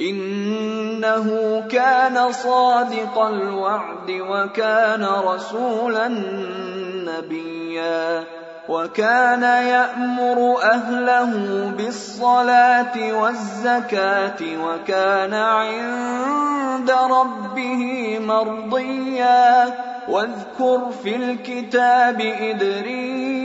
إنه كان صادق الوعد وكان رسولا نبيا وكان يأمر أهله بالصلاة والزكاة وكان عند ربه مرضيا. واذكر في الكتاب إدريس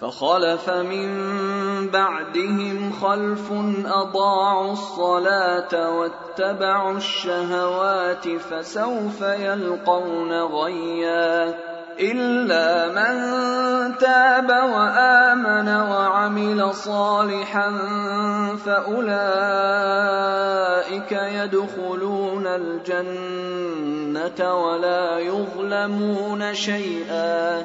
فخلف من بعدهم خلف أضاعوا الصلاة واتبعوا الشهوات فسوف يلقون غيا إلا من تاب وآمن وعمل صالحا فأولئك يدخلون الجنة ولا يظلمون شيئا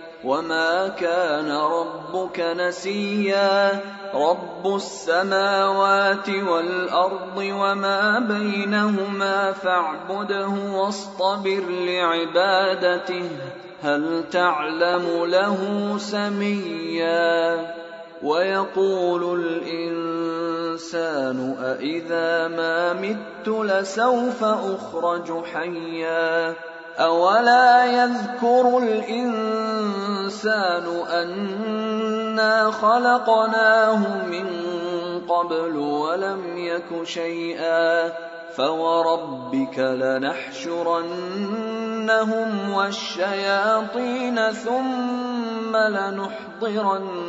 وما كان ربك نسيا رب السماوات والارض وما بينهما فاعبده واصطبر لعبادته هل تعلم له سميا ويقول الانسان أإذا ما مت لسوف اخرج حيا أولا يذكر الإنسان أنا خلقناه من قبل ولم يك شيئا فوربك لنحشرنهم والشياطين ثم لنحضرنهم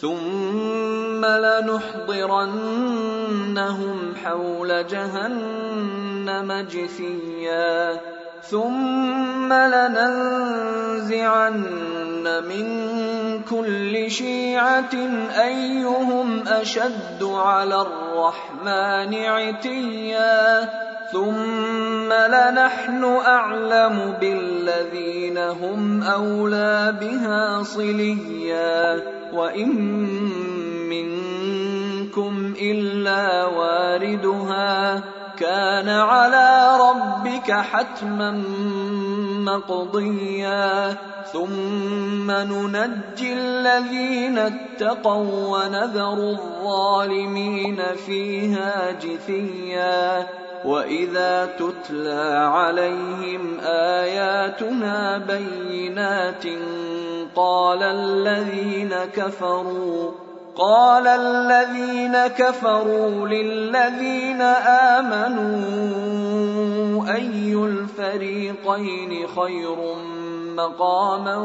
ثم لنحضرنهم حول جهنم جثيا. ثم لننزعن من كل شيعة أيهم أشد على الرحمن عتيا. ثم لنحن اعلم بالذين هم اولى بها صليا وان منكم الا واردها كان على ربك حتما مقضيا ثم ننجي الذين اتقوا ونذر الظالمين فيها جثيا واذا تتلى عليهم اياتنا بينات قال الذين كفروا قال الذين كفروا للذين امنوا اي الفريقين خير مقاما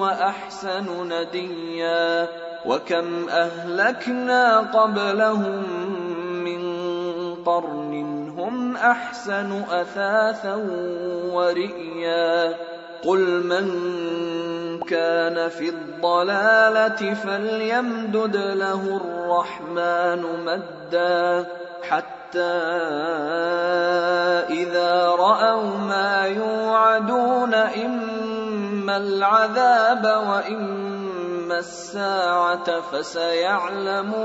واحسن نديا وكم اهلكنا قبلهم قرن هم أحسن أثاثا ورئيا. قل من كان في الضلالة فليمدد له الرحمن مدا. حتى إذا رأوا ما يوعدون إما العذاب وإما الساعة فسيعلمون.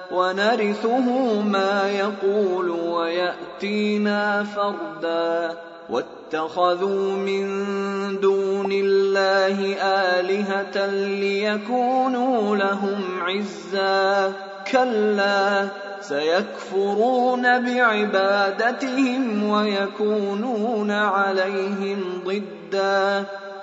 ونرثه ما يقول ويأتينا فردا. واتخذوا من دون الله آلهة ليكونوا لهم عزا. كلا سيكفرون بعبادتهم ويكونون عليهم ضدا.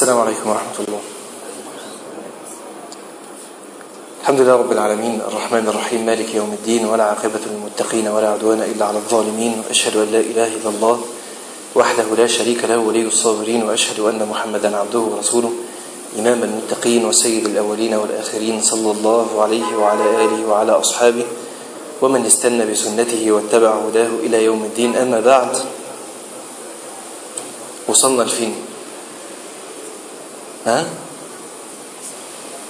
السلام عليكم ورحمة الله. الحمد لله رب العالمين. الرحمن الرحيم. مالك يوم الدين. ولا عاقبة للمتقين ولا عدوان إلا على الظالمين. وأشهد أن لا إله إلا الله وحده لا شريك له ولي الصابرين. وأشهد أن محمدا عبده ورسوله. إمام المتقين وسيد الأولين والآخرين. صلى الله عليه وعلى آله وعلى أصحابه. ومن استنى بسنته واتبع هداه إلى يوم الدين. أما بعد وصلنا لفين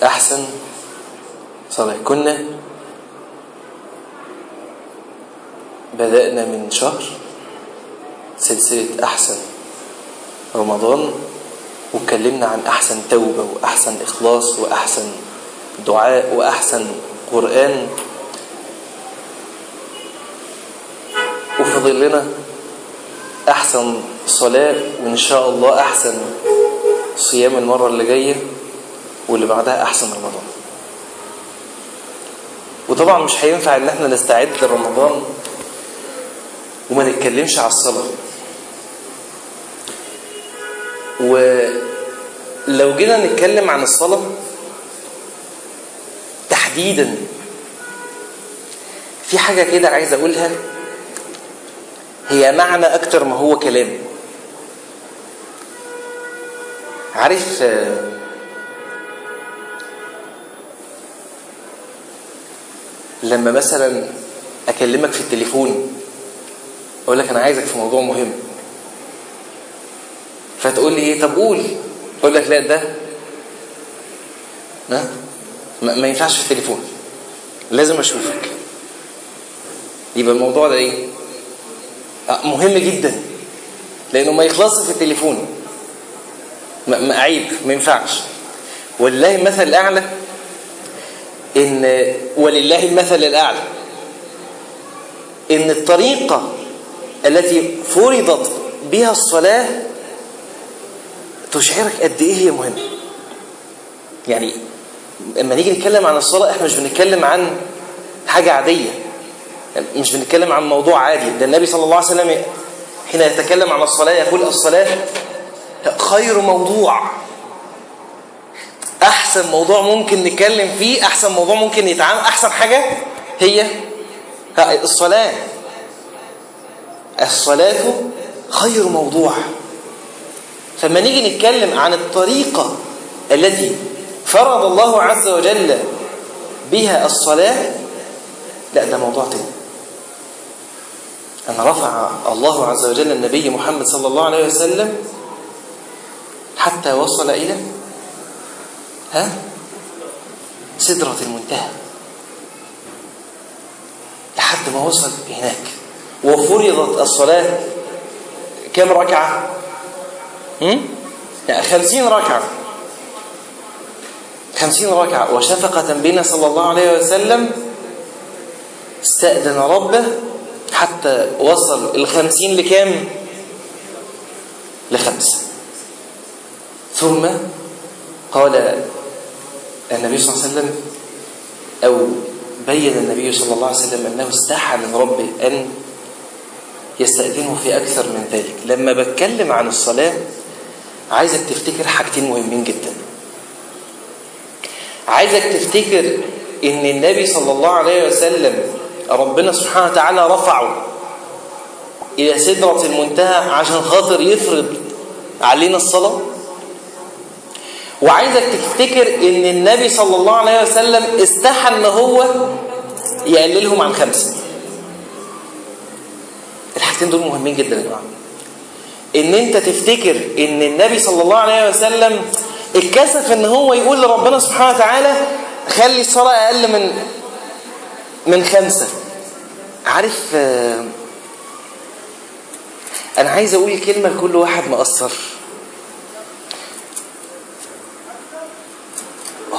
أحسن. صلاة كنا بدأنا من شهر سلسلة أحسن رمضان واتكلمنا عن أحسن توبة وأحسن إخلاص وأحسن دعاء وأحسن قرآن. وفضل لنا أحسن صلاة وإن شاء الله أحسن صيام المرة اللي جاية واللي بعدها أحسن رمضان. وطبعا مش هينفع إن إحنا نستعد لرمضان وما نتكلمش على الصلاة. ولو جينا نتكلم عن الصلاة تحديدا في حاجة كده عايز أقولها هي معنى أكتر ما هو كلام. عارف لما مثلا أكلمك في التليفون أقول لك أنا عايزك في موضوع مهم. فتقول لي إيه؟ طب قول. أقول لك لا ده ها؟ ما ينفعش في التليفون. لازم أشوفك. يبقى الموضوع ده إيه؟ مهم جدا. لأنه ما يخلصش في التليفون. عيب ما ينفعش. ولله المثل الأعلى إن ولله المثل الأعلى. إن الطريقة التي فرضت بها الصلاة تشعرك قد إيه هي مهمة. يعني لما نيجي نتكلم عن الصلاة إحنا مش بنتكلم عن حاجة عادية. مش بنتكلم عن موضوع عادي. ده النبي صلى الله عليه وسلم حين يتكلم عن الصلاة يقول الصلاة خير موضوع. أحسن موضوع ممكن نتكلم فيه أحسن موضوع ممكن يتعامل أحسن حاجة هي الصلاة. الصلاة خير موضوع. فلما نيجي نتكلم عن الطريقة التي فرض الله عز وجل بها الصلاة لا ده موضوع تاني. أن رفع الله عز وجل النبي محمد صلى الله عليه وسلم حتى وصل إلى ها؟ سدرة المنتهى. لحد ما وصل هناك. وفرضت الصلاة كم ركعة؟ هم؟ يعني خمسين ركعة. خمسين ركعة. وشفقة بنا صلى الله عليه وسلم استأذن ربه حتى وصل الخمسين لكام لخمسة ثم قال النبي صلى الله عليه وسلم أو بين النبي صلى الله عليه وسلم أنه استحى من ربه أن يستأذنه في أكثر من ذلك. لما بتكلم عن الصلاة عايزك تفتكر حاجتين مهمين جدا. عايزك تفتكر إن النبي صلى الله عليه وسلم ربنا سبحانه وتعالى رفعه إلى سدرة المنتهى عشان خاطر يفرض علينا الصلاة. وعايزك تفتكر إن النبي صلى الله عليه وسلم استحى ان هو يقللهم عن الحاجتين الحاجتين دول مهمين جدا يا جماعة. إن أنت تفتكر إن النبي صلى الله عليه وسلم اتكسف إن هو يقول لربنا سبحانه وتعالى خلي الصلاة أقل من من خمسة. عارف آه، أنا عايز أقول كلمة لكل واحد مقصر.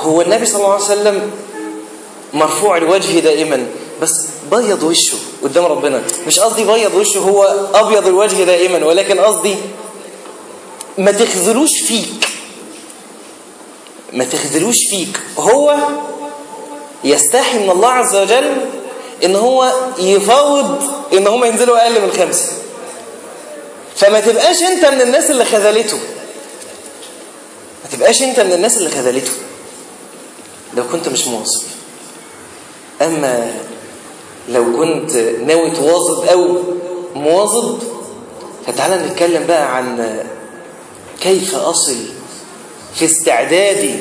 هو النبي صلى الله عليه وسلم مرفوع الوجه دائما بس بيض وشه قدام ربنا. مش قصدي بيض وشه هو أبيض الوجه دائما ولكن قصدي ما تخذلوش فيك. ما تخذلوش فيك. هو يستحي من الله عز وجل إن هو يفاوض إن هم ينزلوا أقل من خمسه فما تبقاش أنت من الناس اللي خذلته. ما تبقاش أنت من الناس اللي خذلته. لو كنت مش مواظب. أما لو كنت ناوي تواظب أو مواظب فتعالى نتكلم بقى عن كيف أصل في استعدادي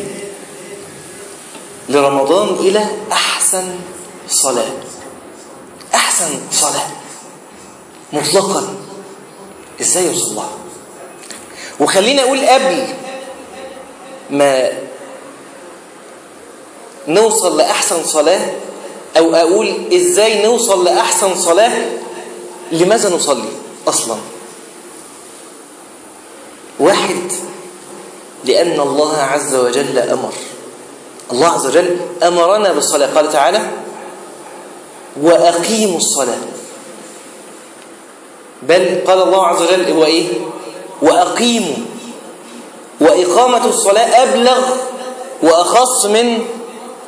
لرمضان إلى أحسن صلاة. أحسن صلاة. مطلقا. إزاي يوصل لها وخليني أقول قبل ما نوصل لأحسن صلاة أو أقول إزاي نوصل لأحسن صلاة؟ لماذا نصلي أصلا؟ واحد لأن الله عز وجل أمر. الله عز وجل أمرنا بالصلاة. قال تعالى وأقيموا الصلاة. بل قال الله عز وجل هو إيه؟ وأقيموا. وإقامة الصلاة أبلغ وأخص من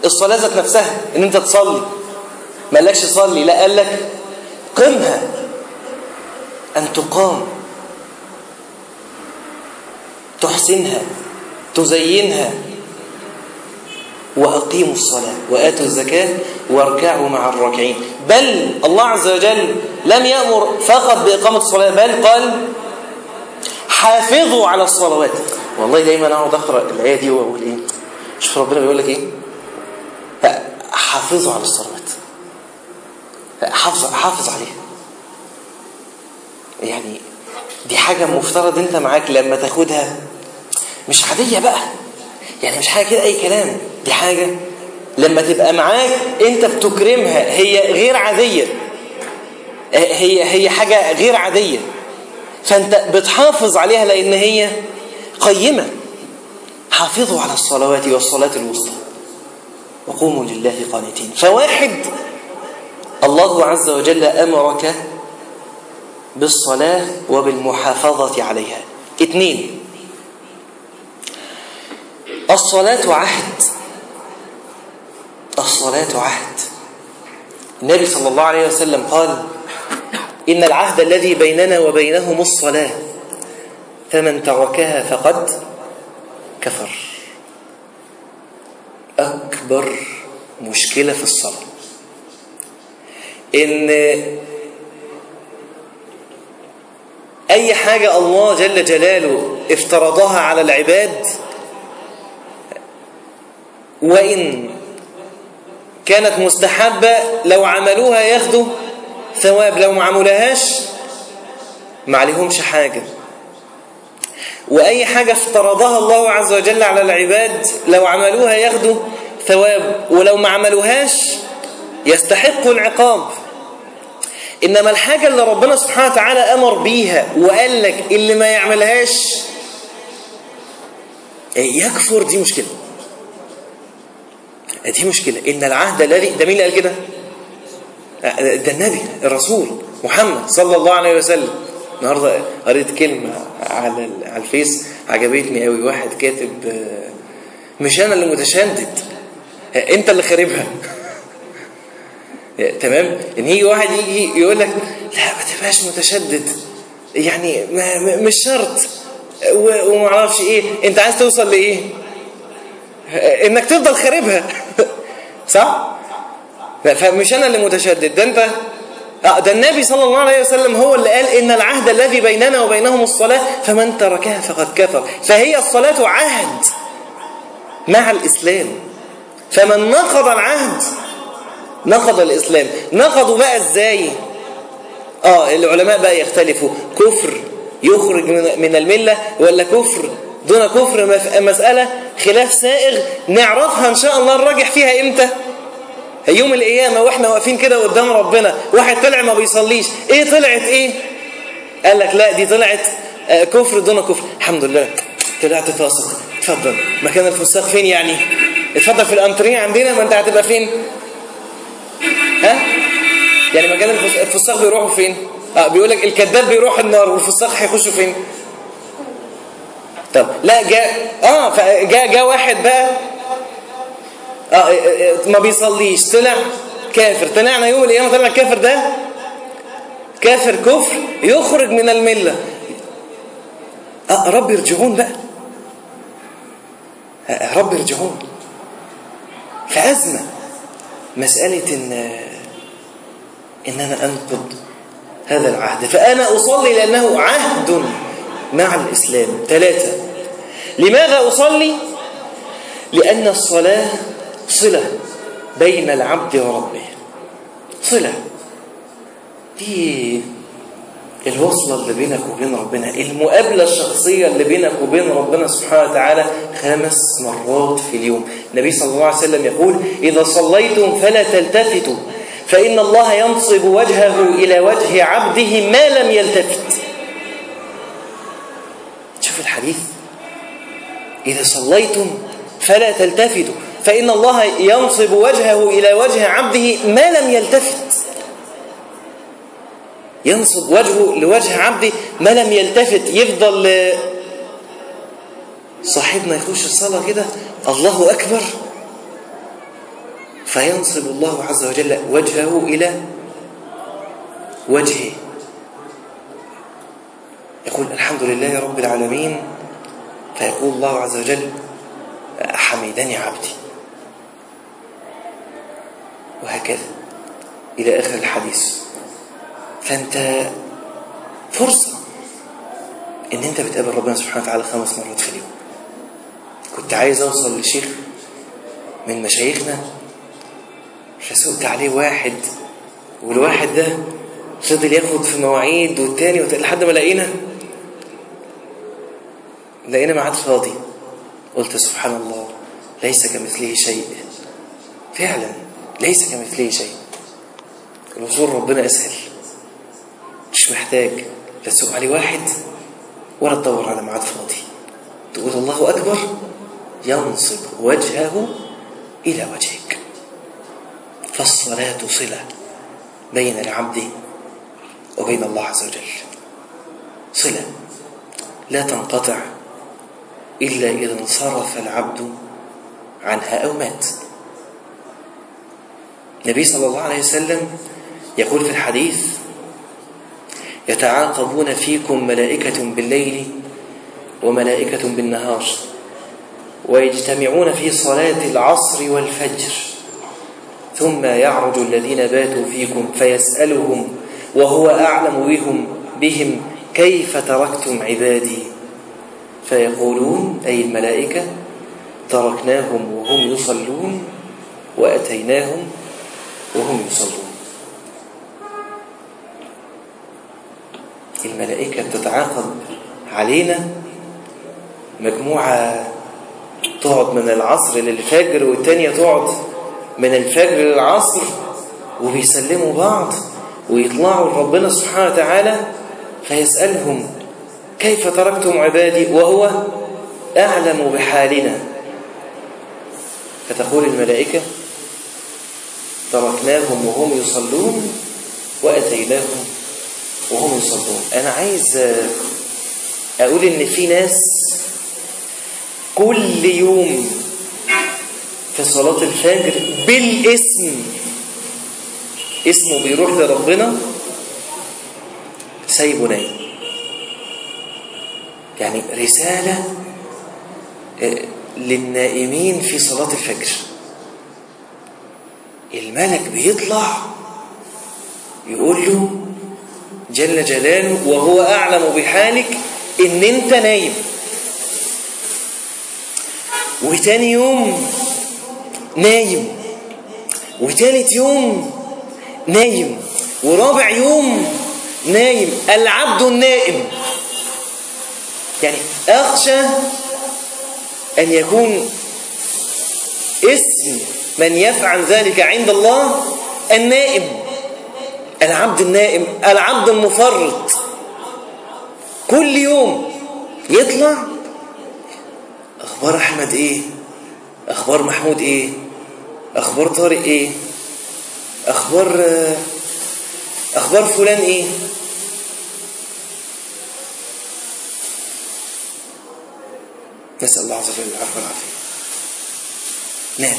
الصلاة ذات نفسها إن أنت تصلي. ما قالكش صلي لا قال لك قمها. أن تقام. تحسنها تزينها. وأقيموا الصلاة وآتوا الزكاة واركعوا مع الراكعين. بل الله عز وجل لم يأمر فقط بإقامة الصلاة بل قال حافظوا على الصلوات. والله دايما أقعد أقرأ الآية دي وأقول إيه؟ شوف ربنا بيقول لك إيه؟ حافظوا على الصلوات. حافظ حافظ عليها. يعني دي حاجة مفترض انت معاك لما تاخدها مش عادية بقى. يعني مش حاجة كده أي كلام. دي حاجة لما تبقى معاك انت بتكرمها هي غير عادية. هي هي حاجة غير عادية. فانت بتحافظ عليها لأن هي قيمة. حافظوا على الصلوات والصلاة الوسطى. وقوموا لله قانتين. فواحد الله عز وجل أمرك بالصلاة وبالمحافظة عليها. اثنين الصلاة عهد. الصلاة عهد. النبي صلى الله عليه وسلم قال إن العهد الذي بيننا وبينهم الصلاة فمن تركها فقد كفر. أكبر مشكلة في الصلاة. إن أي حاجة الله جل جلاله افترضها على العباد وإن كانت مستحبة لو عملوها ياخدوا ثواب لو ما عملوهاش ما عليهمش حاجة. وأي حاجة افترضها الله عز وجل على العباد لو عملوها ياخدوا ثواب ولو ما عملوهاش يستحقوا العقاب. إنما الحاجة اللي ربنا سبحانه وتعالى أمر بيها وقال لك اللي ما يعملهاش يكفر دي مشكلة. دي مشكلة. إن العهد الذي ده مين اللي قال كده؟ ده النبي الرسول محمد صلى الله عليه وسلم. النهارده قريت كلمة على على الفيس عجبتني قوي. واحد كاتب مش أنا اللي متشدد أنت اللي خاربها. تمام؟ إن يجي واحد يجي يقول لك لا ما تبقاش متشدد يعني ما مش شرط. وما أعرفش إيه. أنت عايز توصل لإيه؟ إنك تفضل خاربها. صح؟ فمش أنا اللي متشدد ده أنت ده النبي صلى الله عليه وسلم هو اللي قال إن العهد الذي بيننا وبينهم الصلاة فمن تركها فقد كفر. فهي الصلاة عهد مع الإسلام. فمن نقض العهد نقض الإسلام. نقضوا بقى إزاي؟ آه العلماء بقى يختلفوا. كفر يخرج من الملة ولا كفر؟ دون كفر مسألة خلاف سائغ. نعرفها إن شاء الله نراجع فيها إمتى؟ يوم القيامة وإحنا واقفين كده قدام ربنا واحد طلع ما بيصليش. إيه طلعت إيه؟ قال لك لا دي طلعت آه، كفر دون كفر. الحمد لله طلعت فاسق. اتفضل. مكان الفساق فين يعني؟ اتفضل في الأنتريه عندنا ما أنت هتبقى فين؟ ها؟ يعني مكان الفس- الفساق بيروحوا فين؟ آه بيقول لك الكذاب بيروح النار والفساق هيخشوا فين؟ طب لا جاء آه فجاء جاء واحد بقى ما بيصليش. طلع كافر. طلعنا يوم القيامة طلع الكافر ده. كافر كفر يخرج من الملة. آه رب يرجعون بقى. آه، رب يرجعون. فأزمة مسألة إن إن أنا أنقض هذا العهد. فأنا أصلي لأنه عهد مع الإسلام. ثلاثة. لماذا أصلي؟ لأن الصلاة صلة بين العبد وربه. صلة. دي الوصلة اللي بينك وبين ربنا المقابلة الشخصية اللي بينك وبين ربنا سبحانه وتعالى خمس مرات في اليوم. النبي صلى الله عليه وسلم يقول إذا صليتم فلا تلتفتوا فإن الله ينصب وجهه إلى وجه عبده ما لم يلتفت. شوف الحديث. إذا صليتم فلا تلتفتوا. فإن الله ينصب وجهه إلى وجه عبده ما لم يلتفت. ينصب وجهه لوجه عبده ما لم يلتفت. يفضل صاحبنا يخش الصلاة كده الله أكبر. فينصب الله عز وجل وجهه إلى وجهه. يقول الحمد لله رب العالمين. فيقول الله عز وجل حميدني عبدي. وهكذا. إلى آخر الحديث. فأنت فرصة إن أنت بتقابل ربنا سبحانه وتعالى خمس مرات في اليوم. كنت عايز أوصل لشيخ من مشايخنا فسقت عليه واحد والواحد ده فضل ياخد في مواعيد والتاني والتاني لحد ما لقينا لقينا ميعاد فاضي. قلت سبحان الله ليس كمثله شيء. فعلا ليس كمثله شيء. الوصول ربنا أسهل. مش محتاج لا تسوق عليه واحد ولا تدور على ميعاد فاضي. تقول الله أكبر ينصب وجهه إلى وجهك. فالصلاة صلة بين العبد وبين الله عز وجل. صلة لا تنقطع إلا إذا انصرف العبد عنها أو مات. النبي صلى الله عليه وسلم يقول في الحديث يتعاقبون فيكم ملائكة بالليل وملائكة بالنهار ويجتمعون في صلاة العصر والفجر ثم يعرج الذين باتوا فيكم فيسألهم وهو أعلم بهم بهم كيف تركتم عبادي؟ فيقولون أي الملائكة تركناهم وهم يصلون وأتيناهم وهم يصلون. الملائكة بتتعاقب علينا مجموعة تقعد من العصر للفجر والتانية تقعد من الفجر للعصر وبيسلموا بعض ويطلعوا لربنا سبحانه وتعالى فيسألهم كيف تركتم عبادي وهو أعلم بحالنا. فتقول الملائكة تركناهم وهم يصلون وأتيناهم وهم يصلون. أنا عايز أقول إن في ناس كل يوم في صلاة الفجر بالاسم اسمه بيروح لربنا سايبه نايم. يعني رسالة للنائمين في صلاة الفجر. الملك بيطلع يقول له جل جلاله وهو أعلم بحالك إن أنت نايم. وتاني يوم نايم. وتالت يوم نايم. ورابع يوم نايم. العبد النائم. يعني أخشى أن يكون اسم من يفعل ذلك عند الله النائم. العبد النائم العبد المفرط. كل يوم يطلع أخبار أحمد إيه؟ أخبار محمود إيه؟ أخبار طارق إيه؟ أخبار أخبار فلان إيه؟ نسأل الله عز وجل العفو والعافية. نام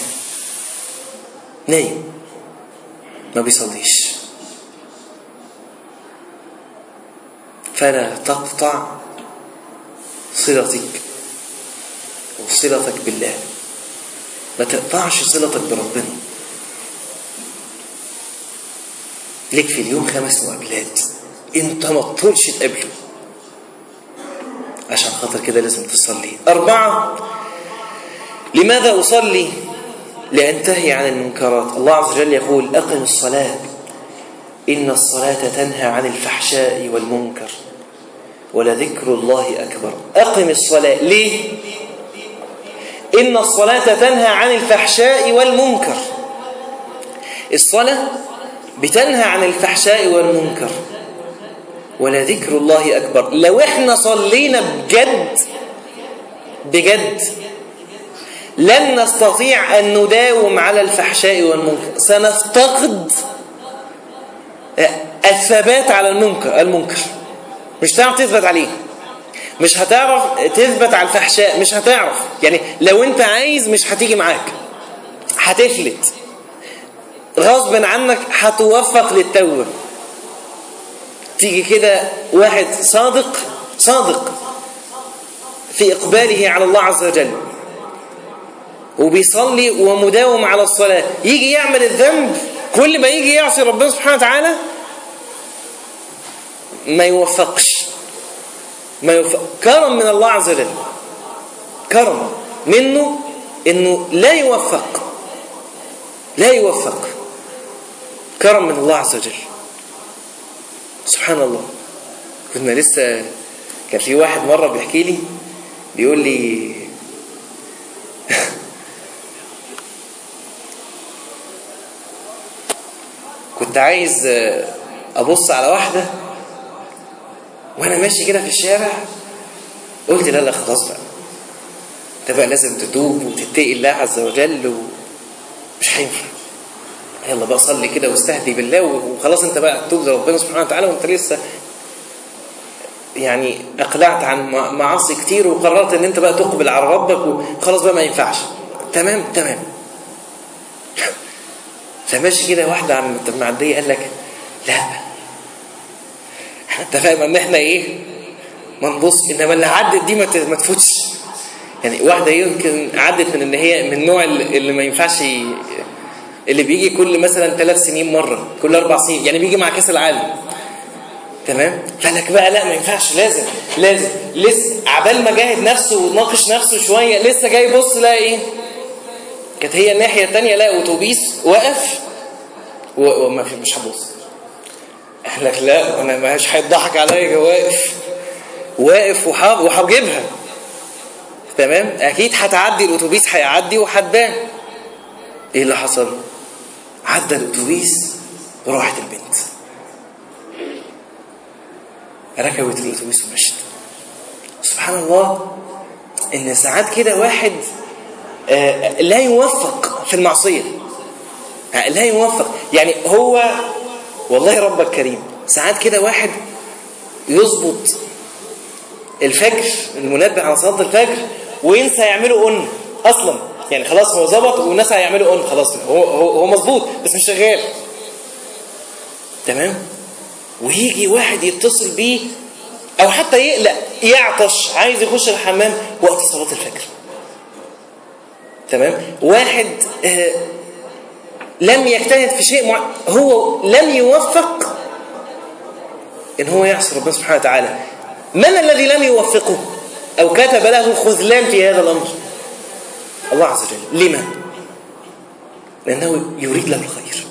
نايم ما بيصليش. فلا تقطع صلتك وصلتك بالله. ما تقطعش صلتك بربنا. ليك في اليوم خمس مقابلات. انت ما تطولش تقابله. عشان خاطر كده لازم تصلي. أربعة. لماذا أصلي؟ لأنتهي عن المنكرات. الله عز وجل يقول أقم الصلاة. إن الصلاة تنهى عن الفحشاء والمنكر ولذكر الله أكبر. أقم الصلاة. ليه؟ إن الصلاة تنهى عن الفحشاء والمنكر. الصلاة بتنهى عن الفحشاء والمنكر ولذكر الله أكبر. لو إحنا صلينا بجد بجد لن نستطيع أن نداوم على الفحشاء والمنكر. سنفتقد الثبات على المنكر المنكر. مش هتعرف تثبت عليه. مش هتعرف تثبت على الفحشاء. مش هتعرف. يعني لو أنت عايز مش هتيجي معاك. هتفلت. غصب عنك هتوفق للتوبة. تيجي كده واحد صادق صادق في إقباله على الله عز وجل. وبيصلي ومداوم على الصلاة. يجي يعمل الذنب كل ما يجي يعصي ربنا سبحانه وتعالى ما يوفقش. ما يوفق. كرم من الله عز وجل. كرم منه إنه لا يوفق. لا يوفق. كرم من الله عز وجل. سبحان الله. كنا لسه كان في واحد مرة بيحكي لي بيقول لي كنت عايز أبص على واحدة وأنا ماشي كده في الشارع قلت لا لا خلاص بقى. ده بقى لازم تتوب وتتقي الله عز وجل ومش هينفع. يلا بقى صلي كده واستهدي بالله وخلاص انت بقى تتوب لربنا سبحانه وتعالى وانت لسه يعني أقلعت عن معاصي كتير وقررت إن أنت بقى تقبل على ربك وخلاص بقى ما ينفعش. تمام؟ تمام. فماشي كده واحدة عم معدية قال لك لا. إحنا اتفقنا ان إحنا إيه؟ ما نبص انما اللي عدت دي ما تفوتش. يعني واحدة يمكن عدت من ان هي من النوع اللي ما ينفعش اللي بيجي كل مثلا ثلاث سنين مرة كل أربع سنين يعني بيجي مع كأس العالم. تمام؟ فلك بقى لا ما ينفعش لازم لازم. لسه عبال ما جاهد نفسه وناقش نفسه شوية لسه جاي يبص لا إيه؟ كانت هي الناحية الثانية لا أتوبيس وقف وما في مش هبص. قال لك لا أنا مش هيضحك عليا واقف واقف وهجيبها تمام؟ أكيد هتعدي الأتوبيس هيعدي وهتبان. إيه اللي حصل؟ عدى الأتوبيس وراحت البنت ركبت الأتوبيس ومشت. سبحان الله إن ساعات كده واحد لا يوفق في المعصية. آه لا يوفق. يعني هو والله ربك كريم ساعات كده واحد يظبط الفجر المنبه على صلاة الفجر وينسى يعمله أن أصلا. يعني خلاص هو ظبط والناس هيعملوا اون خلاص هو هو مظبوط بس مش شغال. تمام؟ ويجي واحد يتصل بيه أو حتى يقلق يعطش عايز يخش الحمام وقت صلاة الفجر. تمام؟ واحد آه لم يجتهد في شيء مع... هو لم يوفق إن هو يعصي ربنا سبحانه وتعالى. من الذي لم يوفقه؟ أو كتب له خذلان في هذا الأمر. الله عز وجل. لما؟ لأنه يريد له الخير.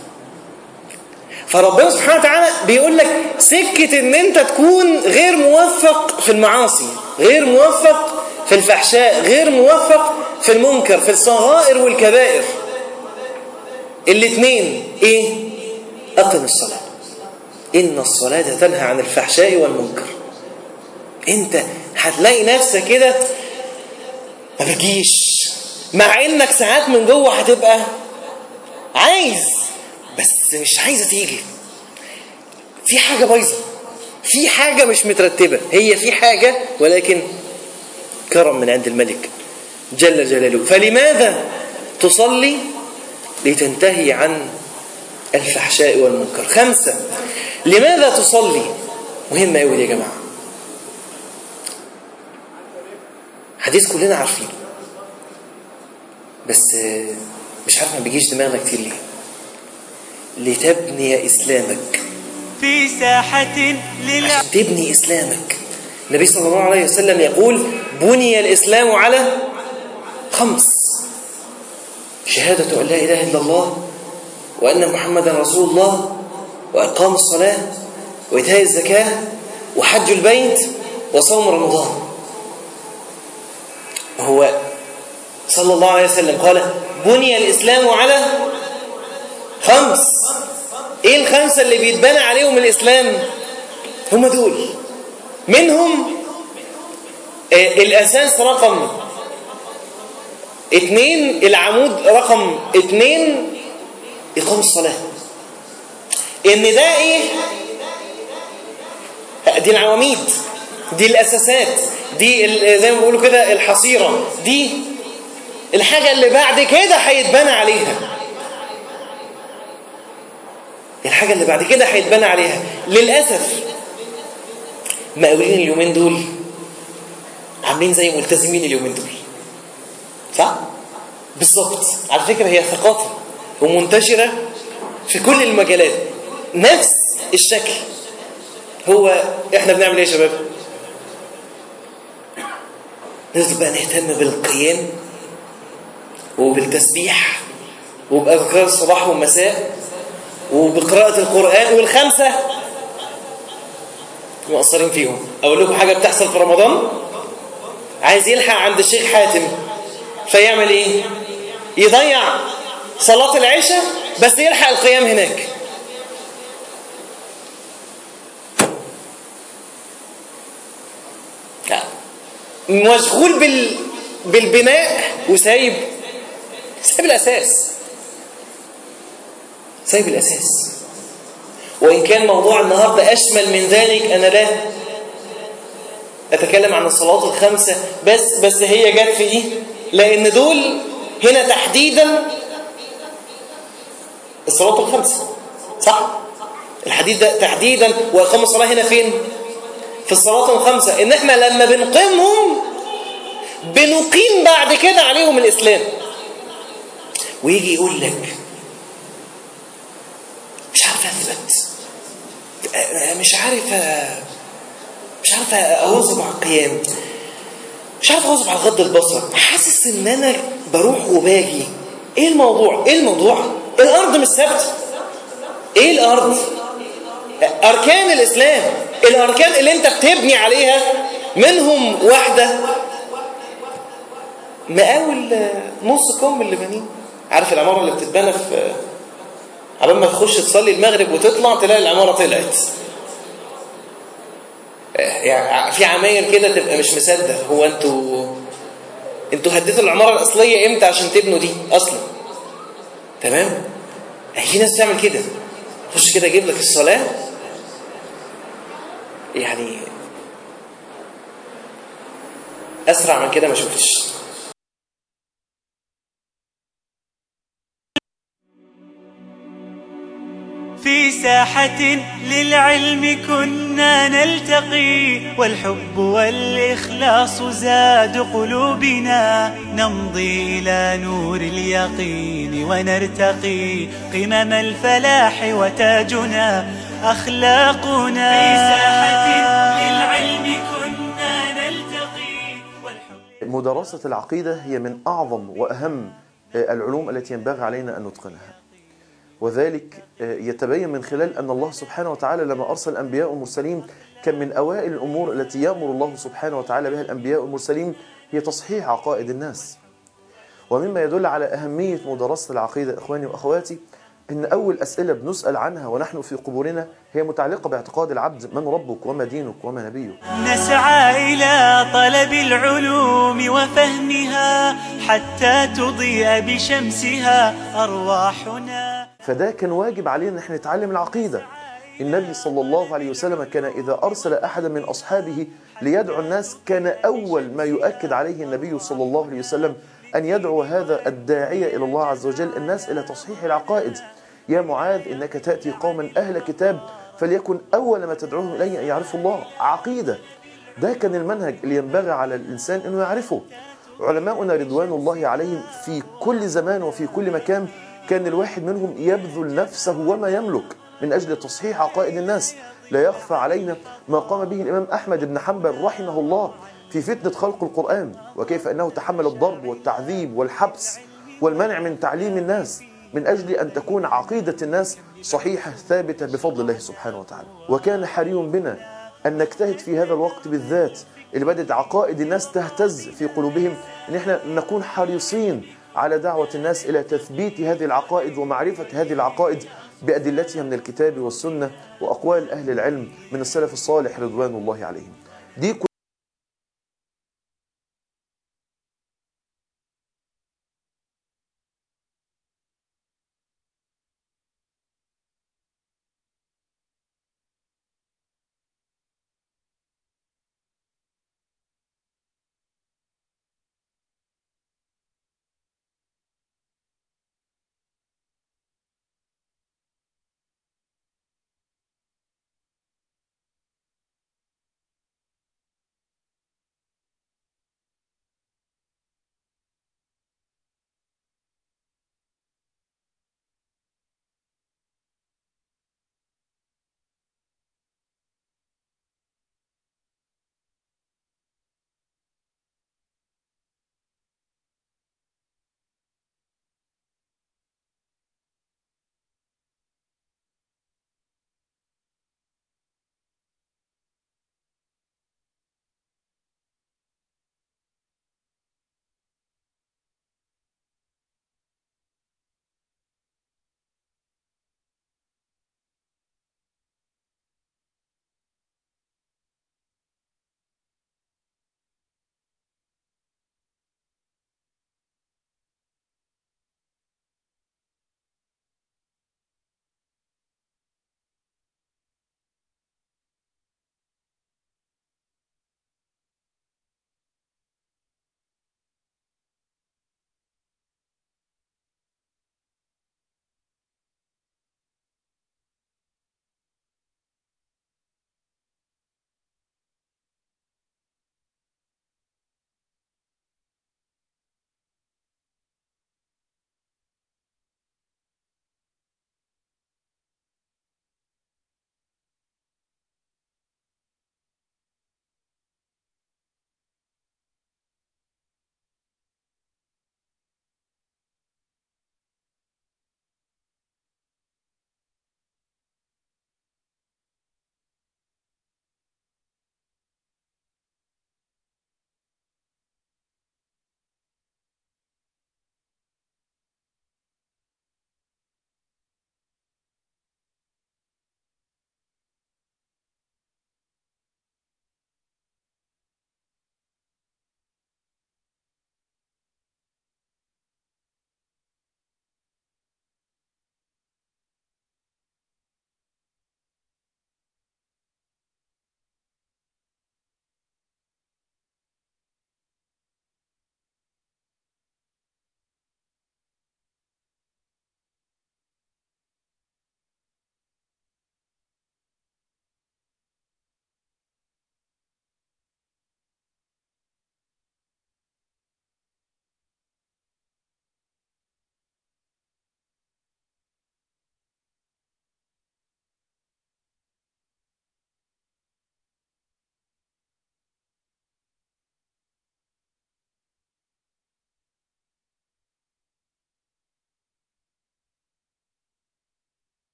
فربنا سبحانه وتعالى بيقول لك سكة إن أنت تكون غير موفق في المعاصي غير موفق في الفحشاء غير موفق في المنكر في الصغائر والكبائر. الاثنين إيه؟ أقم الصلاة. إن الصلاة تنهى عن الفحشاء والمنكر. أنت هتلاقي نفسك كده ما بتجيش. مع إنك ساعات من جوه هتبقى عايز. بس مش عايزة تيجي. في حاجة بايظة. في حاجة مش مترتبة. هي في حاجة ولكن كرم من عند الملك جل جلاله. فلماذا تصلي لتنتهي عن الفحشاء والمنكر؟ خمسة. لماذا تصلي؟ مهمة أوي يا جماعة. حديث كلنا عارفين بس مش عارف ما بيجيش دماغنا كتير ليه. لتبني إسلامك. في ساحة للع... عشان تبني إسلامك. النبي صلى الله عليه وسلم يقول بني الإسلام على خمس. شهادة أن لا إله إلا الله وأن محمدا رسول الله وإقام الصلاة وإيتاء الزكاة وحج البيت وصوم رمضان. هو صلى الله عليه وسلم قال بني الإسلام على خمس. إيه الخمسة اللي بيتبنى عليهم الإسلام؟ هم دول. منهم آه الأساس رقم. اتنين العمود رقم. اتنين إقام الصلاة. إن ده إيه؟ دي العواميد. دي الأساسات. دي زي ما بيقولوا كده الحصيرة. دي الحاجة اللي بعد كده هيتبنى عليها. الحاجة اللي بعد كده هيتبنى عليها. للأسف مقاولين اليومين دول عاملين زي ملتزمين اليومين دول. صح؟ بالظبط. على فكرة هي ثقافة ومنتشرة في كل المجالات. نفس الشكل. هو إحنا بنعمل إيه يا شباب؟ نفضل بقى نهتم بالقيام وبالتسبيح وبأذكار الصباح والمساء. وبقراءة القرآن والخمسة مقصرين فيهم. أقول لكم حاجة بتحصل في رمضان؟ عايز يلحق عند الشيخ حاتم فيعمل إيه؟ يضيع صلاة العشاء بس يلحق القيام هناك. مشغول بال... بالبناء وسايب. سايب الأساس. سايب الأساس وإن كان موضوع النهاردة أشمل من ذلك أنا لا أتكلم عن الصلوات الخمسة بس بس هي جت في إيه؟ لأن دول هنا تحديدا الصلوات الخمسة صح؟ الحديث ده تحديدا وإقام الصلاة هنا فين؟ في الصلاة الخمسة إن إحنا لما بنقيمهم بنقيم بعد كده عليهم الإسلام ويجي يقول لك مش عارف اثبت مش عارف مش عارف اواظب على القيام. مش عارف اواظب على غض البصر. حاسس إن أنا بروح وباجي. إيه الموضوع؟ إيه الموضوع؟ الأرض مش ثابتة. إيه الأرض؟ أركان الإسلام. الأركان اللي أنت بتبني عليها منهم واحدة. مقاول نص كم اللي بنيه عارف العمارة اللي بتتبنى في قبل ما تخش تصلي المغرب وتطلع تلاقي العمارة طلعت. يعني في عماير كده تبقى مش مصدق. هو أنتوا أنتوا هديتوا العمارة الأصلية إمتى عشان تبنوا دي أصلا؟ تمام؟ في ناس بتعمل كده. تخش كده يجيب لك الصلاة. يعني أسرع من كده ما شفتش في ساحة للعلم كنا نلتقي والحب والإخلاص زاد قلوبنا. نمضي إلى نور اليقين ونرتقي قمم الفلاح وتاجنا أخلاقنا. في ساحة للعلم كنا نلتقي والحب. مدرسة العقيدة هي من أعظم وأهم العلوم التي ينبغي علينا أن نتقنها. وذلك يتبين من خلال أن الله سبحانه وتعالى لما أرسل الأنبياء والمرسلين كان من أوائل الأمور التي يأمر الله سبحانه وتعالى بها الأنبياء والمرسلين هي تصحيح عقائد الناس. ومما يدل على أهمية مدرسة العقيدة إخواني وأخواتي إن أول أسئلة بنسأل عنها ونحن في قبورنا هي متعلقة باعتقاد العبد من ربك وما دينك وما نبيك. نسعى إلى طلب العلوم وفهمها حتى تضيء بشمسها أرواحنا. فده كان واجب علينا إن إحنا نتعلم العقيدة. النبي صلى الله عليه وسلم كان إذا أرسل أحدا من أصحابه ليدعو الناس كان أول ما يؤكد عليه النبي صلى الله عليه وسلم أن يدعو هذا الداعيه إلى الله عز وجل الناس إلى تصحيح العقائد. يا معاذ إنك تأتي قوما أهل كتاب فليكن أول ما تدعوهم إليه أن يعرفوا الله. عقيدة. ده كان المنهج اللي ينبغي على الإنسان إنه يعرفه. علماؤنا رضوان الله عليهم في كل زمان وفي كل مكان كان الواحد منهم يبذل نفسه وما يملك من أجل تصحيح عقائد الناس. لا يخفى علينا ما قام به الإمام أحمد بن حنبل رحمه الله في فتنة خلق القرآن وكيف أنه تحمل الضرب والتعذيب والحبس والمنع من تعليم الناس من أجل أن تكون عقيدة الناس صحيحة ثابتة بفضل الله سبحانه وتعالى. وكان حري بنا أن نجتهد في هذا الوقت بالذات اللي بدأت عقائد الناس تهتز في قلوبهم. أن إحنا نكون حريصين على دعوة الناس إلى تثبيت هذه العقائد ومعرفة هذه العقائد بأدلتها من الكتاب والسنة وأقوال أهل العلم من السلف الصالح رضوان الله عليهم. دي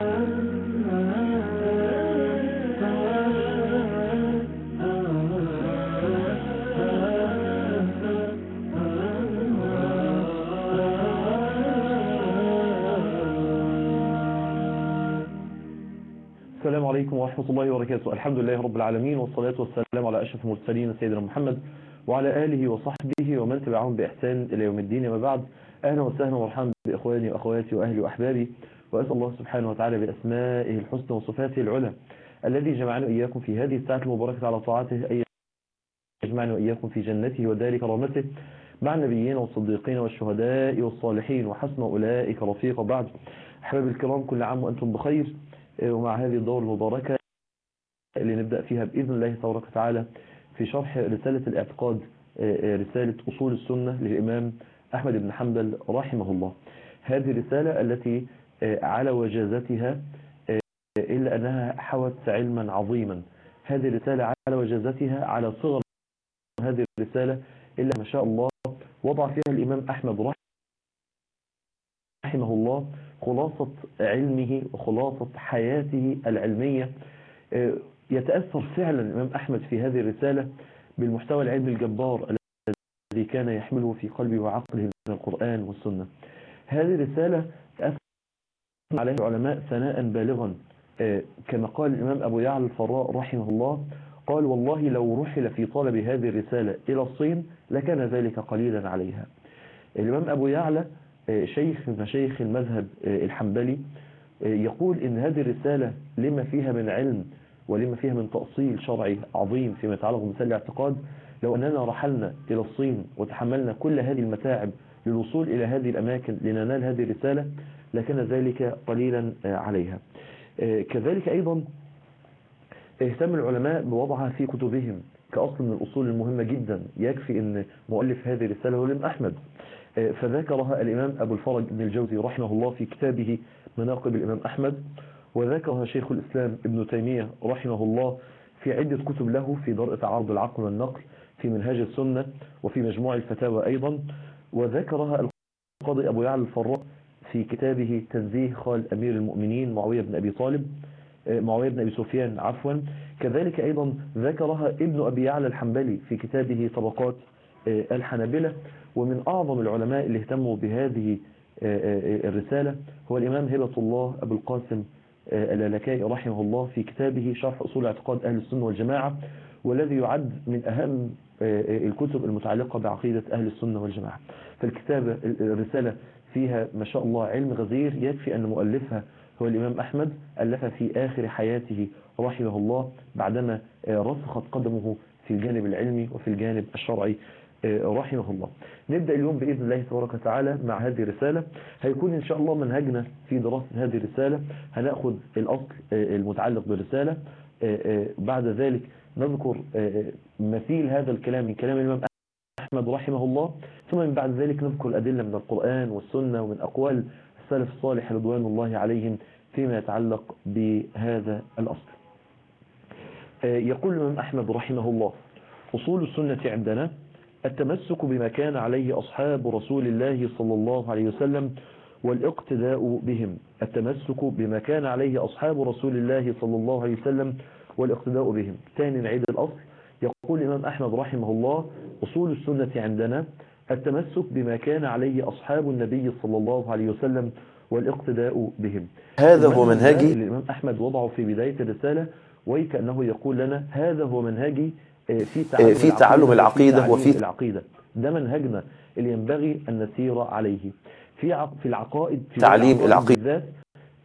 السلام عليكم ورحمة الله وبركاته. الحمد لله رب العالمين والصلاة والسلام على أشرف المرسلين سيدنا محمد وعلى آله وصحبه ومن تبعهم بإحسان إلى يوم الدين. وما بعد أهلا وسهلا ومرحبا بإخواني وأخواتي وأهلي وأحبابي. وأسأل الله سبحانه وتعالى بأسمائه الحسنى وصفاته العلى الذي جمعنا إياكم في هذه الساعة المباركة على طاعته أي يجمعنا وإياكم في جنته ودار كرامته مع النبيين والصديقين والشهداء والصالحين وحسن أولئك رفيقا بعد. أحبابي الكرام كل عام وأنتم بخير. ومع هذه الدورة المباركة اللي نبدأ فيها بإذن الله تبارك وتعالى في شرح رسالة الاعتقاد رسالة أصول السنة للإمام أحمد بن حنبل رحمه الله. هذه الرسالة التي على وجازتها إلا أنها حوت علما عظيما. هذه الرسالة على وجازتها على صغر هذه الرسالة إلا ما شاء الله وضع فيها الإمام أحمد رحمه الله خلاصة علمه وخلاصة حياته العلمية. يتأثر فعلا الإمام أحمد في هذه الرسالة بالمحتوى العلمي الجبار الذي كان يحمله في قلبه وعقله من القرآن والسنة. هذه الرسالة أثنى عليها العلماء ثناء بالغا. كما قال الإمام أبو يعلى الفراء رحمه الله قال والله لو رحل في طلب هذه الرسالة إلى الصين لكان ذلك قليلا عليها. الإمام أبو يعلى شيخ من مشايخ المذهب الحنبلي يقول إن هذه الرسالة لما فيها من علم ولما فيها من تأصيل شرعي عظيم فيما يتعلق بمثال الاعتقاد لو أننا رحلنا إلى الصين وتحملنا كل هذه المتاعب للوصول إلى هذه الأماكن لننال هذه الرسالة لكان ذلك قليلا عليها. كذلك أيضا اهتم العلماء بوضعها في كتبهم كأصل من الأصول المهمة جدا. يكفي أن مؤلف هذه الرسالة هو الإمام أحمد. فذكرها الإمام أبو الفرج بن الجوزي رحمه الله في كتابه مناقب الإمام أحمد وذكرها شيخ الإسلام ابن تيمية رحمه الله في عدة كتب له في درء تعارض العقل والنقل في منهاج السنة وفي مجموع الفتاوى أيضا. وذكرها القاضي أبو يعلى الفراء في كتابه تنزيه خال أمير المؤمنين معاوية بن أبي طالب معاوية بن أبي سفيان عفوا. كذلك أيضا ذكرها ابن أبي يعلى الحنبلي في كتابه طبقات الحنابلة. ومن أعظم العلماء اللي اهتموا بهذه الرسالة هو الإمام هبة الله أبو القاسم اللالكائي رحمه الله في كتابه شرح أصول اعتقاد أهل السنة والجماعة والذي يعد من أهم الكتب المتعلقة بعقيدة أهل السنة والجماعة. فالكتابة الرسالة فيها ما شاء الله علم غزير يكفي أن مؤلفها هو الإمام أحمد ألف في آخر حياته رحمه الله بعدما رسخت قدمه في الجانب العلمي وفي الجانب الشرعي رحمه الله. نبدأ اليوم بإذن الله تبارك وتعالى مع هذه الرسالة. هيكون إن شاء الله منهجنا في دراسة هذه الرسالة. هنأخذ الأصل المتعلق بالرسالة. بعد ذلك نذكر مثيل هذا الكلام من كلام الإمام أحمد رحمه الله. ثم من بعد ذلك نذكر الأدلة من القرآن والسنة ومن أقوال السلف الصالح رضوان الله عليهم فيما يتعلق بهذا الأصل. يقول الإمام أحمد رحمه الله أصول السنة عندنا التمسك بما كان عليه أصحاب رسول الله صلى الله عليه وسلم والاقتداء بهم. التمسك بما كان عليه أصحاب رسول الله صلى الله عليه وسلم والاقتداء بهم. ثاني نعيد الأصل. يقول الإمام أحمد رحمه الله أصول السنة عندنا التمسك بما كان عليه أصحاب النبي صلى الله عليه وسلم والاقتداء بهم. هذا هو منهجي. الإمام أحمد وضعه في بداية الرسالة وكأنه يقول لنا هذا هو منهجي في تعلم, في تعلم العقيدة وفي العقيدة. ده منهجنا اللي ينبغي أن نسير عليه. في في العقائد في تعليم العقيدة. بالذات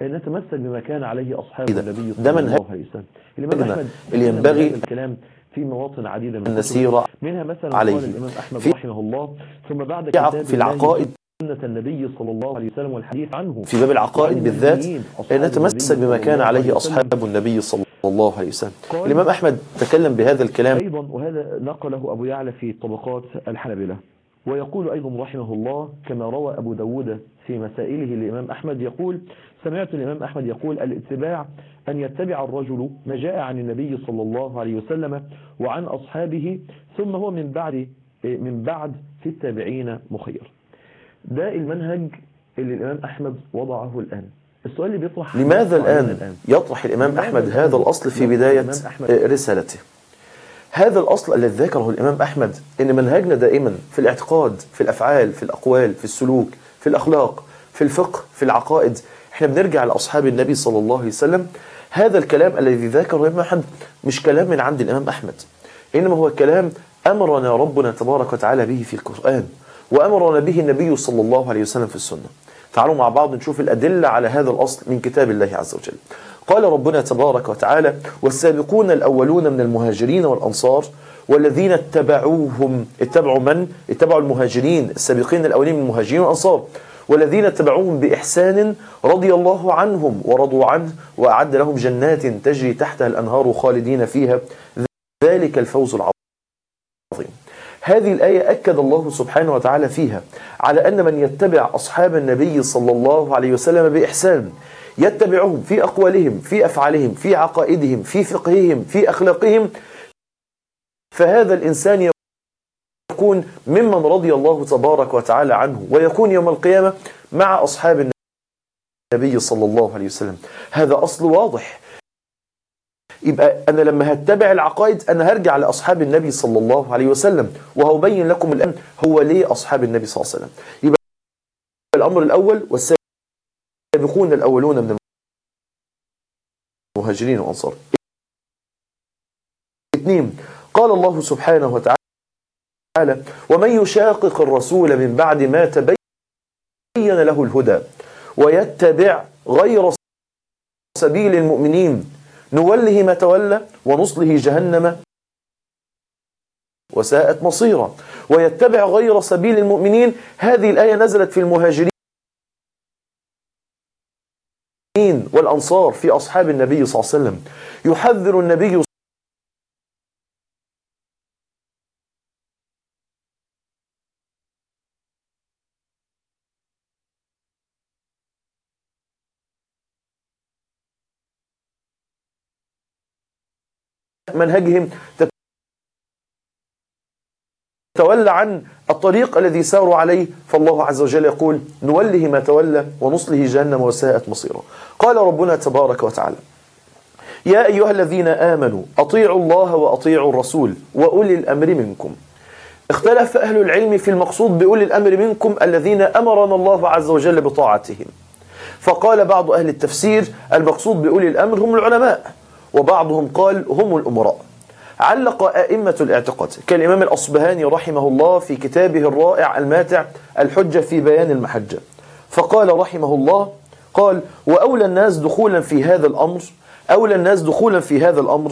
نتمسك بما كان عليه أصحاب النبي صلى الله عليه وسلم. الإمام أحمد اللي ينبغي الكلام في مواطن عديدة من. نسير منها مثلا عليه. قال الإمام أحمد في- رحمه الله ثم بعد كتاب في العقائد سنة النبي صلى الله عليه وسلم والحديث عنه في باب العقائد بالذات نتمسك بما كان عليه. أصحاب النبي صلى الله عليه وسلم الإمام أحمد تكلم بهذا الكلام أيضا وهذا نقله أبو يعلى في طبقات الحنبلة ويقول أيضا رحمه الله كما روى أبو داود في مسائله الإمام أحمد يقول سمعت الإمام أحمد يقول الاتباع أن يتبع الرجل ما جاء عن النبي صلى الله عليه وسلم وعن أصحابه ثم هو من بعد من بعد في التابعين مخير. ده المنهج اللي الإمام أحمد وضعه الآن. السؤال اللي بيطرح لماذا الآن يطرح الإمام أحمد الآن هذا الأصل في بداية أحمد؟ رسالته؟ هذا الأصل الذي ذكره الإمام أحمد إن منهجنا دائما في الاعتقاد في الأفعال في الأقوال في السلوك في الأخلاق في الفقه في العقائد إحنا بنرجع لأصحاب النبي صلى الله عليه وسلم. هذا الكلام الذي ذكره الإمام أحمد مش كلام من عند الإمام أحمد إنما هو كلام أمرنا ربنا تبارك وتعالى به في القرآن وأمرنا به النبي صلى الله عليه وسلم في السنة. تعالوا مع بعض نشوف الأدلة على هذا الأصل من كتاب الله عز وجل. قال ربنا تبارك وتعالى والسابقون الأولون من المهاجرين والأنصار والذين اتبعوهم اتبعوا من؟ اتبعوا المهاجرين السابقين الأولين من المهاجرين والأنصار. والذين اتبعوهم بإحسان رضي الله عنهم ورضوا عنه وأعد لهم جنات تجري تحتها الأنهار خالدين فيها. ذلك الفوز العظيم. هذه الآية أكد الله سبحانه وتعالى فيها على أن من يتبع أصحاب النبي صلى الله عليه وسلم بإحسان يتبعهم في أقوالهم في أفعالهم في عقائدهم في فقههم في أخلاقهم فهذا الإنسان يكون ممن رضي الله تبارك وتعالى عنه ويكون يوم القيامة مع أصحاب النبي صلى الله عليه وسلم. هذا أصل واضح. يبقى أنا لما هتبع العقائد أنا هرجع لأصحاب النبي صلى الله عليه وسلم وهبين لكم الآن هو ليه أصحاب النبي صلى الله عليه وسلم. يبقى الأمر الأول والسابقون الأولون من المهاجرين والأنصار. اثنين قال الله سبحانه وتعالى ومن يشاقق الرسول من بعد ما تبين له الهدى ويتبع غير سبيل المؤمنين نوله ما تولى ونصله جهنم وساءت مصيرا. ويتبع غير سبيل المؤمنين هذه الآية نزلت في المهاجرين والأنصار في أصحاب النبي صلى الله عليه وسلم. يحذر النبي منهجهم تولى عن الطريق الذي ساروا عليه فالله عز وجل يقول نوله ما تولى ونصله جهنم وساءت مصيره. قال ربنا تبارك وتعالى يا أيها الذين آمنوا أطيعوا الله وأطيعوا الرسول وأولي الأمر منكم. اختلف أهل العلم في المقصود بأولي الأمر منكم الذين أمرنا الله عز وجل بطاعتهم. فقال بعض أهل التفسير المقصود بأولي الأمر هم العلماء. وبعضهم قال هم الأمراء. علق أئمة الاعتقاد كالإمام الأصبهاني رحمه الله في كتابه الرائع الماتع الحجة في بيان المحجة. فقال رحمه الله قال وأولى الناس دخولا في هذا الأمر أولى الناس دخولا في هذا الأمر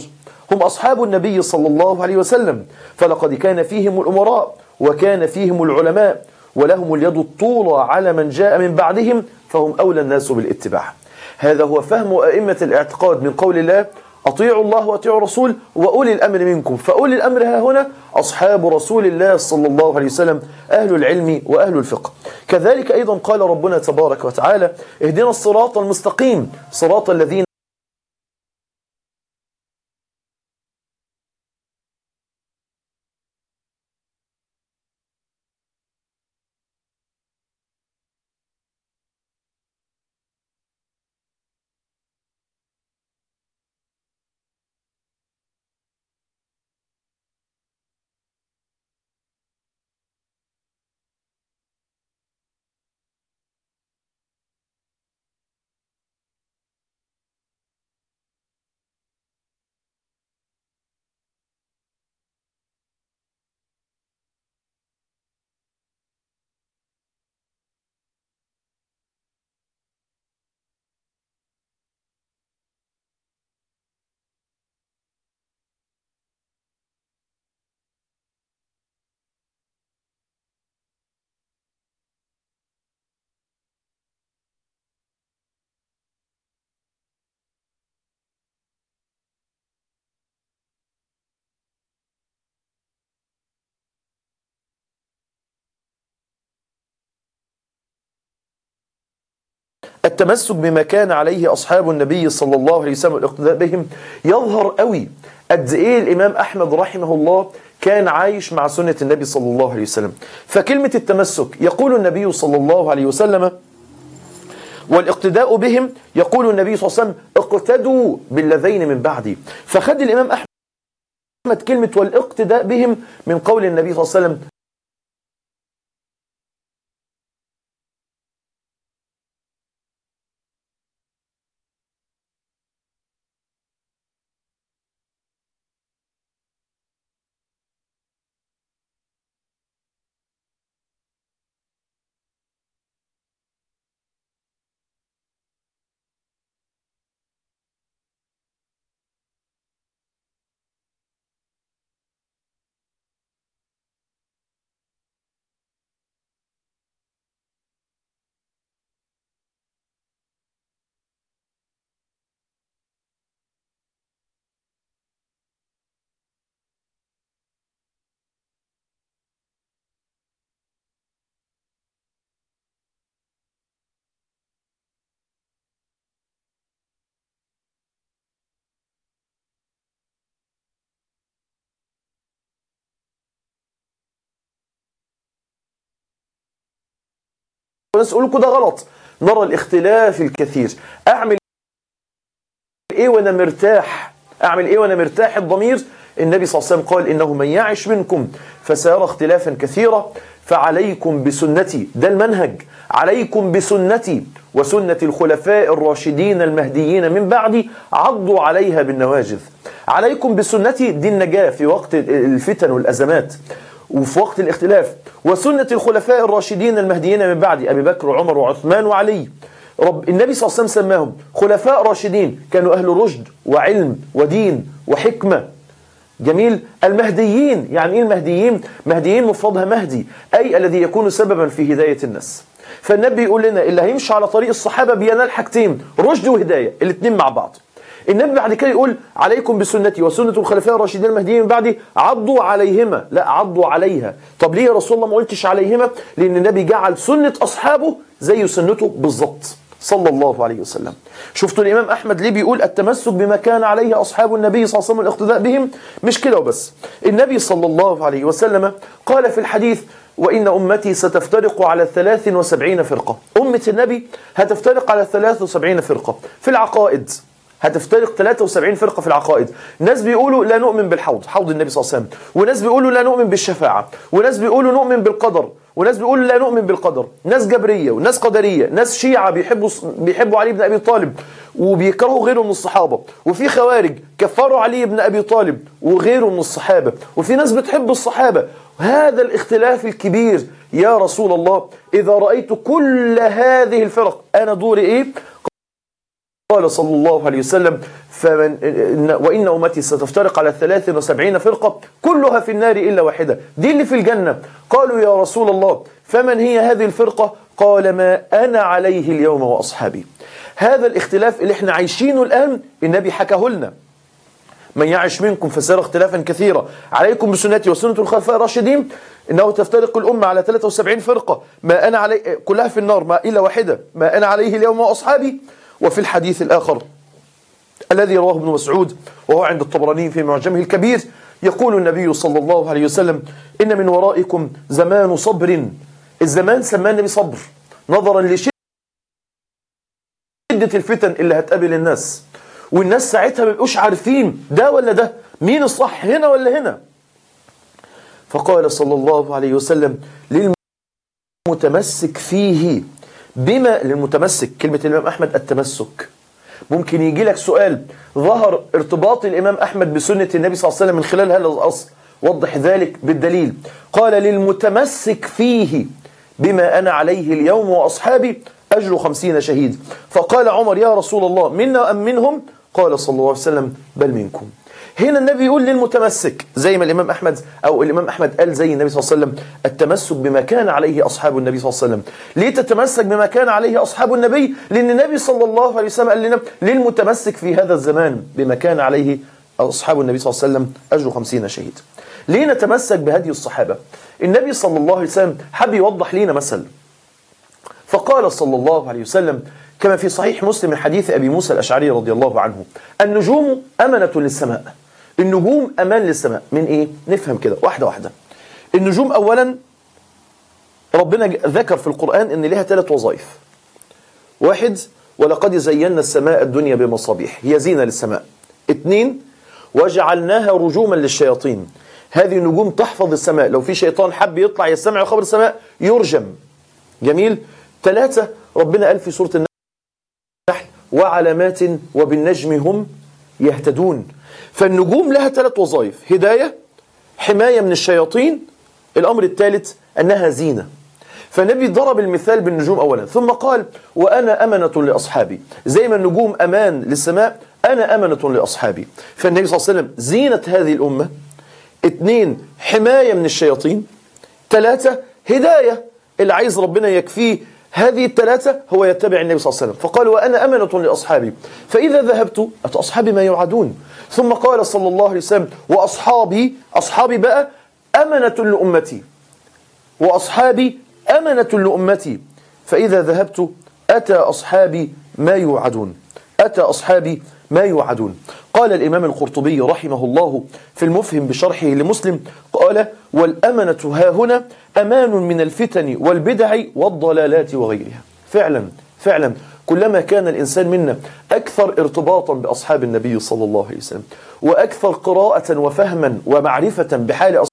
هم أصحاب النبي صلى الله عليه وسلم فلقد كان فيهم الأمراء وكان فيهم العلماء ولهم اليد الطولى على من جاء من بعدهم فهم أولى الناس بالاتباع. هذا هو فهم أئمة الاعتقاد من قول الله أطيعوا الله وأطيعوا الرسول وأولي الأمر منكم. فأولي الأمر ها هنا أصحاب رسول الله صلى الله عليه وسلم أهل العلم وأهل الفقه. كذلك أيضا قال ربنا تبارك وتعالى اهدنا الصراط المستقيم صراط الذين التمسك بما كان عليه أصحاب النبي صلى الله عليه وسلم والاقتداء بهم يظهر قوي. قد إيه الإمام أحمد رحمه الله كان عايش مع سنة النبي صلى الله عليه وسلم. فكلمة التمسك يقول النبي صلى الله عليه وسلم والاقتداء بهم يقول النبي صلى الله عليه وسلم اقتدوا بالذين من بعدي. فخد الإمام أحمد كلمة والاقتداء بهم من قول النبي صلى الله عليه وسلم وناس يقول لكم ده غلط. نرى الاختلاف الكثير. أعمل إيه وأنا مرتاح؟ أعمل إيه وأنا مرتاح الضمير؟ النبي صلى الله عليه وسلم قال إنه من يعش منكم فسيرى اختلافا كثيرا. فعليكم بسنتي ده المنهج. عليكم بسنتي وسنة الخلفاء الراشدين المهديين من بعدي عضوا عليها بالنواجذ. عليكم بسنتي دي النجاة في وقت الفتن والأزمات. وفي وقت الاختلاف. وسنة الخلفاء الراشدين المهديين من بعد أبي بكر وعمر وعثمان وعلي. رب النبي صلى الله عليه وسلم سماهم خلفاء راشدين. كانوا أهل رشد وعلم ودين وحكمة. جميل. المهديين يعني إيه المهديين؟ مهديين مفردها مهدي أي الذي يكون سببا في هداية الناس. فالنبي يقول لنا اللي هيمشي على طريق الصحابة بينال حاجتين رشد وهداية الاثنين مع بعض. النبي بعد كده يقول عليكم بسنتي وسنة الخلفاء الراشدين المهديين من بعدي عضوا عليهما. لا عضوا عليها. طب ليه يا رسول الله ما قلتش عليهما؟ لأن النبي جعل سنة أصحابه زي سنته بالظبط. صلى الله عليه وسلم. شفتوا الإمام أحمد ليه بيقول التمسك بما كان عليه أصحاب النبي صلى الله عليه وسلم الاقتداء بهم؟ مش كده وبس. النبي صلى الله عليه وسلم قال في الحديث وإن أمتي ستفترق على 73 فرقة. أمة النبي هتفترق على 73 فرقة. في العقائد هتفترق 73 فرقة في العقائد. ناس بيقولوا لا نؤمن بالحوض حوض النبي صلى الله عليه وسلم. وناس بيقولوا لا نؤمن بالشفاعة. وناس بيقولوا نؤمن بالقدر. وناس بيقولوا لا نؤمن بالقدر. ناس جبرية وناس قدرية. ناس شيعة بيحبوا بيحبوا علي بن أبي طالب وبيكرهوا غيره من الصحابة. وفي خوارج كفروا علي بن أبي طالب وغيره من الصحابة. وفي ناس بتحب الصحابة. هذا الاختلاف الكبير. يا رسول الله إذا رأيت كل هذه الفرق أنا دوري إيه؟ قال صلى الله عليه وسلم فمن وإن أمتي ستفترق على 73 فرقة كلها في النار إلا واحدة. دي اللي في الجنة. قالوا يا رسول الله فمن هي هذه الفرقة؟ قال ما أنا عليه اليوم وأصحابي. هذا الاختلاف اللي إحنا عايشينه الآن النبي حكاه لنا. من يعش منكم فسيرى اختلافا كثيرا. عليكم بسنتي وسنة الخلفاء الراشدين إنه تفترق الأمة على 73 فرقة. ما أنا علي كلها في النار ما إلا واحدة. ما أنا عليه اليوم وأصحابي. وفي الحديث الآخر الذي رواه ابن مسعود وهو عند الطبراني في معجمه الكبير يقول النبي صلى الله عليه وسلم إن من ورائكم زمان صبر. الزمان سماه النبي صبر نظرا لشدة الفتن اللي هتقابل الناس والناس ساعتها ما بيبقوش عارفين ده ولا ده مين الصح هنا ولا هنا. فقال صلى الله عليه وسلم للمتمسك فيه بما للمتمسك كلمة الإمام أحمد التمسك. ممكن يجي لك سؤال ظهر ارتباط الإمام أحمد بسنة النبي صلى الله عليه وسلم من خلال هذا الأصل وضح ذلك بالدليل. قال للمتمسك فيه بما أنا عليه اليوم وأصحابي أجر خمسين شهيد. فقال عمر يا رسول الله منا أم منهم؟ قال صلى الله عليه وسلم بل منكم. هنا النبي يقول للمتمسك زي ما الإمام أحمد أو الإمام أحمد قال زي النبي صلى الله عليه وسلم التمسك بما كان عليه أصحاب النبي صلى الله عليه وسلم. ليه تتمسك بما كان عليه أصحاب النبي؟ لأن النبي صلى الله عليه وسلم قال لنا للمتمسك في هذا الزمان بما كان عليه أصحاب النبي صلى الله عليه وسلم أجر خمسين شهيد. ليه نتمسك بهدي الصحابة؟ النبي صلى الله عليه وسلم حب يوضح لنا مثل. فقال صلى الله عليه وسلم كما في صحيح مسلم من حديث أبي موسى الأشعري رضي الله عنه النجوم أمنة للسماء. النجوم أمان للسماء. من إيه؟ نفهم كده. واحدة واحدة. النجوم أولا ربنا ذكر في القرآن إن لها ثلاث وظائف. واحد ولقد زينا السماء الدنيا بمصابيح. هي زينة للسماء. اثنين وجعلناها رجوما للشياطين. هذه نجوم تحفظ السماء. لو في شيطان حب يطلع يستمع خبر السماء يرجم. جميل. ثلاثة ربنا قال في سورة النحل وعلامات وبالنجم هم يهتدون. فالنجوم لها ثلاث وظائف. هداية حماية من الشياطين الأمر الثالث أنها زينة. فالنبي ضرب المثال بالنجوم أولا. ثم قال وأنا أمنة لأصحابي. زي ما النجوم أمان للسماء أنا أمنة لأصحابي. فالنبي صلى الله عليه وسلم زينة هذه الأمة. اثنين حماية من الشياطين. ثلاثة هداية. اللي عايز ربنا يكفيه هذه الثلاثة هو يتبع النبي صلى الله عليه وسلم. فقال وأنا أمنة لأصحابي. فإذا ذهبت أصحابي ما يوعدون. ثم قال صلى الله عليه وسلم وأصحابي أصحابي بقى أمنة لأمتي. وأصحابي أمنة لأمتي. فإذا ذهبت أتى أصحابي ما يوعدون. أتى أصحابي ما يوعدون. قال الإمام القرطبي رحمه الله في المفهم بشرحه لمسلم قال والأمنة ها هنا أمان من الفتن والبدع والضلالات وغيرها. فعلا فعلا. كلما كان الإنسان منا أكثر ارتباطا بأصحاب النبي صلى الله عليه وسلم وأكثر قراءة وفهما ومعرفة بحال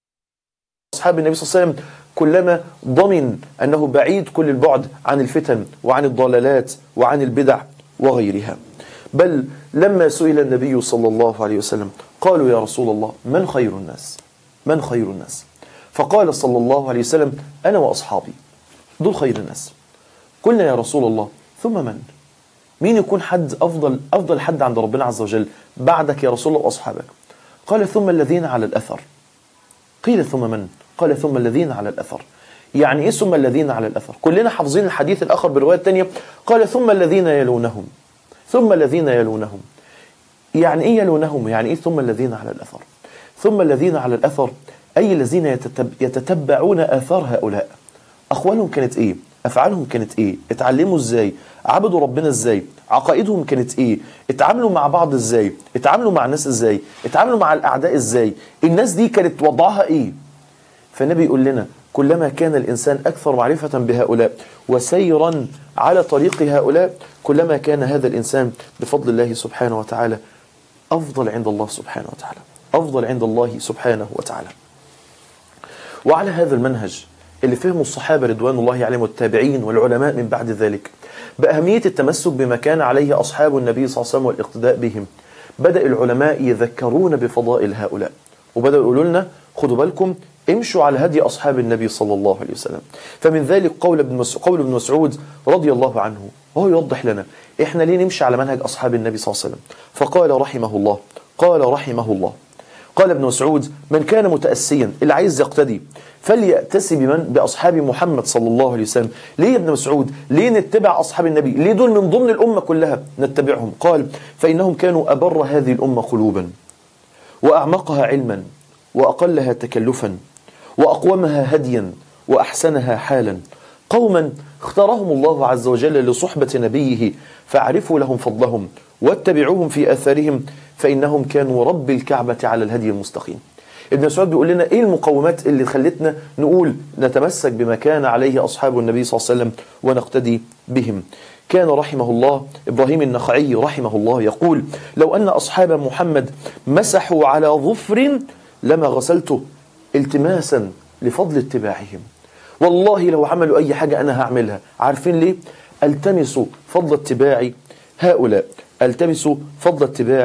أصحاب النبي صلى الله عليه وسلم كلما ضمن أنه بعيد كل البعد عن الفتن وعن الضلالات وعن البدع وغيرها. بل لما سئل النبي صلى الله عليه وسلم قالوا يا رسول الله من خير الناس؟ من خير الناس؟ فقال صلى الله عليه وسلم أنا وأصحابي. دول خير الناس. قلنا يا رسول الله ثم من؟ مين يكون حد أفضل أفضل حد عند ربنا عز وجل بعدك يا رسول الله وأصحابك؟ قال ثم الذين على الأثر. قيل ثم من؟ قال ثم الذين على الأثر. يعني إيه ثم الذين على الأثر؟ كلنا حافظين الحديث الآخر برواية تانية قال ثم الذين يلونهم. ثم الذين يلونهم. يعني إيه يلونهم؟ يعني إيه ثم الذين على الأثر؟ ثم الذين على الأثر أي الذين يتتب يتتبعون آثار هؤلاء. أقوالهم كانت إيه؟ أفعالهم كانت إيه؟ اتعلموا إزاي؟ عبدوا ربنا إزاي؟ عقائدهم كانت إيه؟ اتعاملوا مع بعض إزاي؟ اتعاملوا مع الناس إزاي؟ اتعاملوا مع الأعداء إزاي؟ الناس دي كانت وضعها إيه؟ فالنبي يقول لنا كلما كان الإنسان أكثر معرفة بهؤلاء وسيرا على طريق هؤلاء كلما كان هذا الإنسان بفضل الله سبحانه وتعالى أفضل عند الله سبحانه وتعالى أفضل عند الله سبحانه وتعالى. وعلى هذا المنهج اللي فهمه الصحابة رضوان الله عليهم والتابعين والعلماء من بعد ذلك بأهمية التمسك بما كان عليه أصحاب النبي صلى الله عليه وسلم والاقتداء بهم بدأ العلماء يذكرون بفضائل هؤلاء. وبدأوا يقولوا لنا خدوا بالكم امشوا على هدي أصحاب النبي صلى الله عليه وسلم. فمن ذلك قول ابن قول ابن مسعود رضي الله عنه وهو يوضح لنا إحنا ليه نمشي على منهج أصحاب النبي صلى الله عليه وسلم؟ فقال رحمه الله قال رحمه الله قال ابن مسعود من كان متأسيا اللي عايز يقتدي فليأتسي بمن؟ بأصحاب محمد صلى الله عليه وسلم. ليه يا ابن مسعود؟ ليه نتبع أصحاب النبي؟ ليه دول من ضمن الأمة كلها نتبعهم؟ قال فإنهم كانوا أبر هذه الأمة قلوبا وأعمقها علما وأقلها تكلفا وأقومها هديا وأحسنها حالا. قوما اختارهم الله عز وجل لصحبة نبيه فاعرفوا لهم فضلهم واتبعوهم في أثارهم فإنهم كانوا رب الكعبة على الهدي المستقيم. ابن مسعود بيقول لنا إيه المقومات اللي خلتنا نقول نتمسك بما كان عليه أصحاب النبي صلى الله عليه وسلم ونقتدي بهم. كان رحمه الله إبراهيم النخعي رحمه الله يقول لو أن أصحاب محمد مسحوا على ظفر لما غسلته التماسا لفضل اتباعهم. والله لو عملوا أي حاجة أنا هعملها. عارفين ليه؟ ألتمسوا فضل اتباع هؤلاء. ألتمسوا فضل اتباع